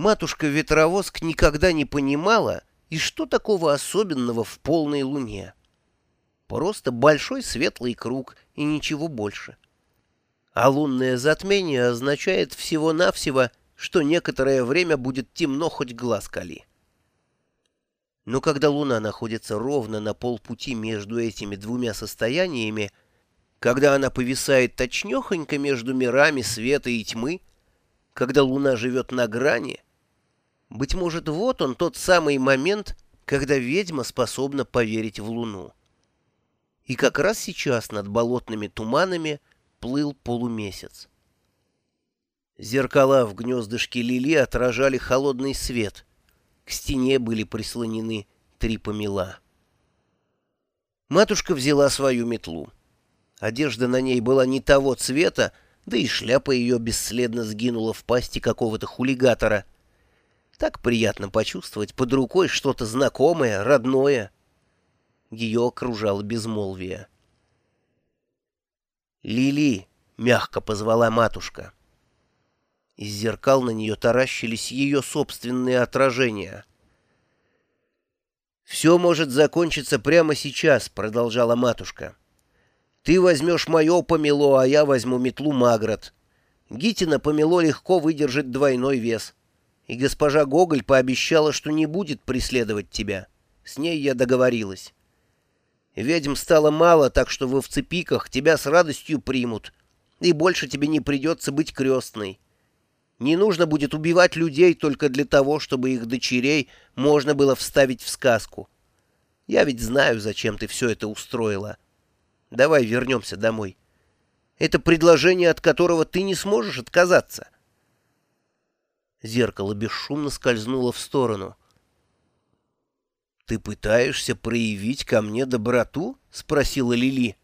Матушка-ветровоск никогда не понимала, и что такого особенного в полной луне. Просто большой светлый круг и ничего больше. А лунное затмение означает всего-навсего, что некоторое время будет темно хоть глаз кали. Но когда луна находится ровно на полпути между этими двумя состояниями, когда она повисает точнёхонько между мирами света и тьмы, когда луна живет на грани, быть может, вот он тот самый момент, когда ведьма способна поверить в луну. И как раз сейчас над болотными туманами плыл полумесяц. Зеркала в гнездышке лили отражали холодный свет. К стене были прислонены три помела. Матушка взяла свою метлу. Одежда на ней была не того цвета, да и шляпа ее бесследно сгинула в пасти какого-то хулигатора. Так приятно почувствовать под рукой что-то знакомое, родное. Ее окружало безмолвие. «Лили!» — мягко позвала матушка. Из зеркал на нее таращились ее собственные отражения. «Все может закончиться прямо сейчас», — продолжала матушка. Ты возьмешь мое помело, а я возьму метлу Магрот. Гитина помело легко выдержит двойной вес. И госпожа Гоголь пообещала, что не будет преследовать тебя. С ней я договорилась. Ведьм стало мало, так что в овцепиках тебя с радостью примут, и больше тебе не придется быть крестной. Не нужно будет убивать людей только для того, чтобы их дочерей можно было вставить в сказку. Я ведь знаю, зачем ты все это устроила». Давай вернемся домой. Это предложение, от которого ты не сможешь отказаться. Зеркало бесшумно скользнуло в сторону. «Ты пытаешься проявить ко мне доброту?» — спросила Лили.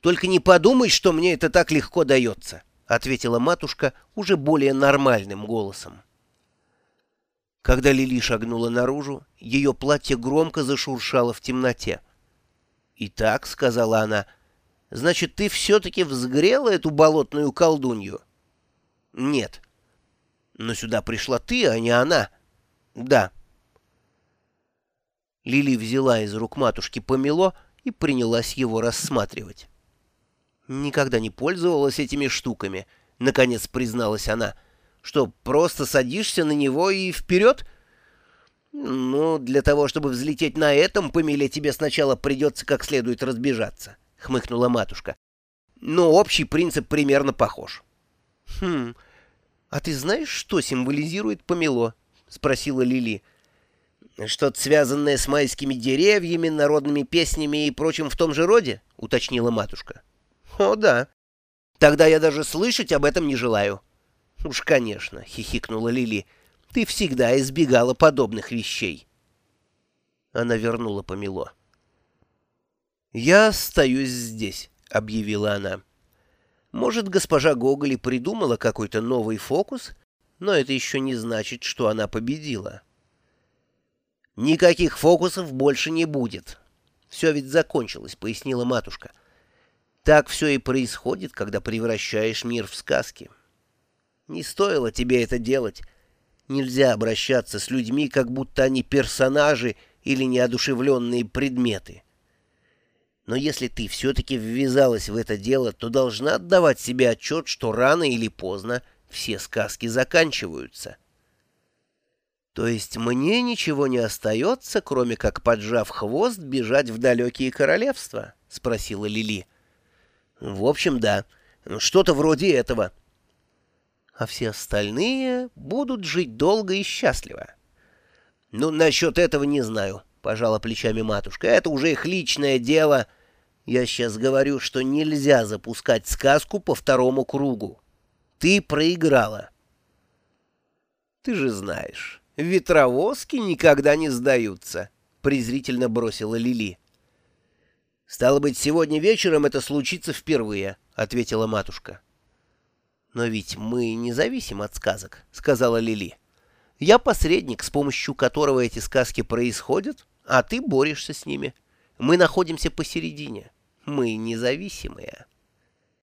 «Только не подумай, что мне это так легко дается», — ответила матушка уже более нормальным голосом. Когда Лили шагнула наружу, ее платье громко зашуршало в темноте. «Итак», — сказала она, — «значит, ты все-таки взгрела эту болотную колдунью?» «Нет». «Но сюда пришла ты, а не она?» «Да». Лили взяла из рук матушки помело и принялась его рассматривать. «Никогда не пользовалась этими штуками», — наконец призналась она. «Что, просто садишься на него и вперед?» «Ну, для того, чтобы взлететь на этом помеле, тебе сначала придется как следует разбежаться», — хмыкнула матушка. «Но общий принцип примерно похож». «Хм, а ты знаешь, что символизирует помело?» — спросила Лили. «Что-то связанное с майскими деревьями, народными песнями и прочим в том же роде?» — уточнила матушка. «О, да. Тогда я даже слышать об этом не желаю». «Уж, конечно», — хихикнула Лили. Ты всегда избегала подобных вещей. Она вернула помело. «Я остаюсь здесь», — объявила она. «Может, госпожа Гоголь придумала какой-то новый фокус, но это еще не значит, что она победила». «Никаких фокусов больше не будет. Все ведь закончилось», — пояснила матушка. «Так все и происходит, когда превращаешь мир в сказки. Не стоило тебе это делать». Нельзя обращаться с людьми, как будто они персонажи или неодушевленные предметы. Но если ты все-таки ввязалась в это дело, то должна отдавать себе отчет, что рано или поздно все сказки заканчиваются. То есть мне ничего не остается, кроме как, поджав хвост, бежать в далекие королевства? — спросила Лили. — В общем, да. Что-то вроде этого. — а все остальные будут жить долго и счастливо. — Ну, насчет этого не знаю, — пожала плечами матушка. — Это уже их личное дело. Я сейчас говорю, что нельзя запускать сказку по второму кругу. Ты проиграла. — Ты же знаешь, ветровозки никогда не сдаются, — презрительно бросила Лили. — Стало быть, сегодня вечером это случится впервые, — ответила матушка. — «Но ведь мы не зависим от сказок», — сказала Лили. «Я посредник, с помощью которого эти сказки происходят, а ты борешься с ними. Мы находимся посередине. Мы независимые».